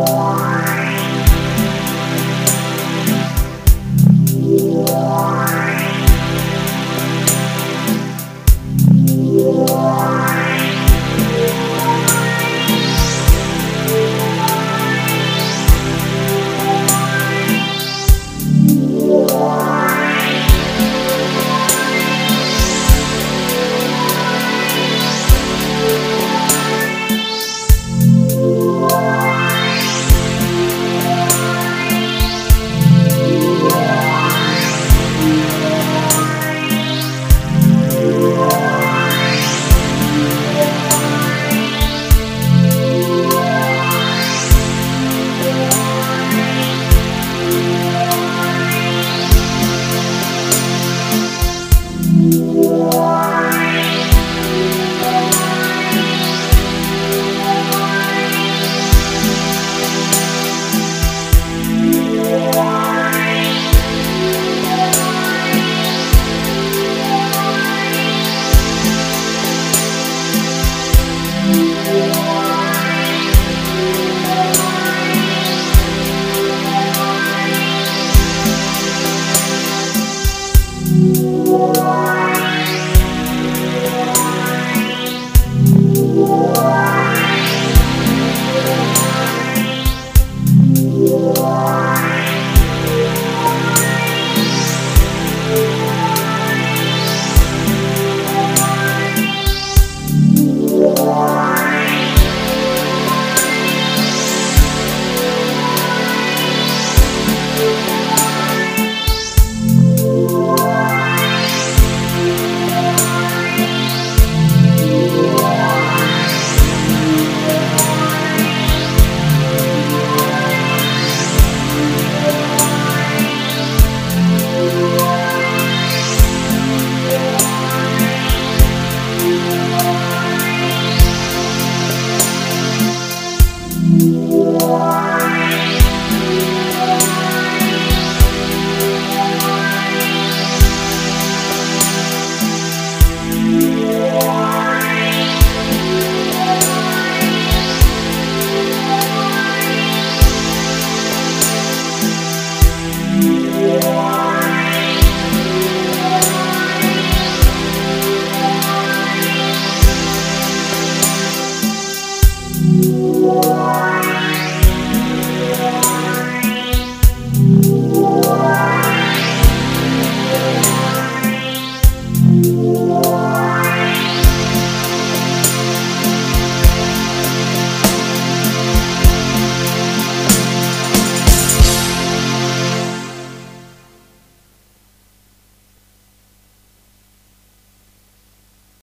Bye. Wow.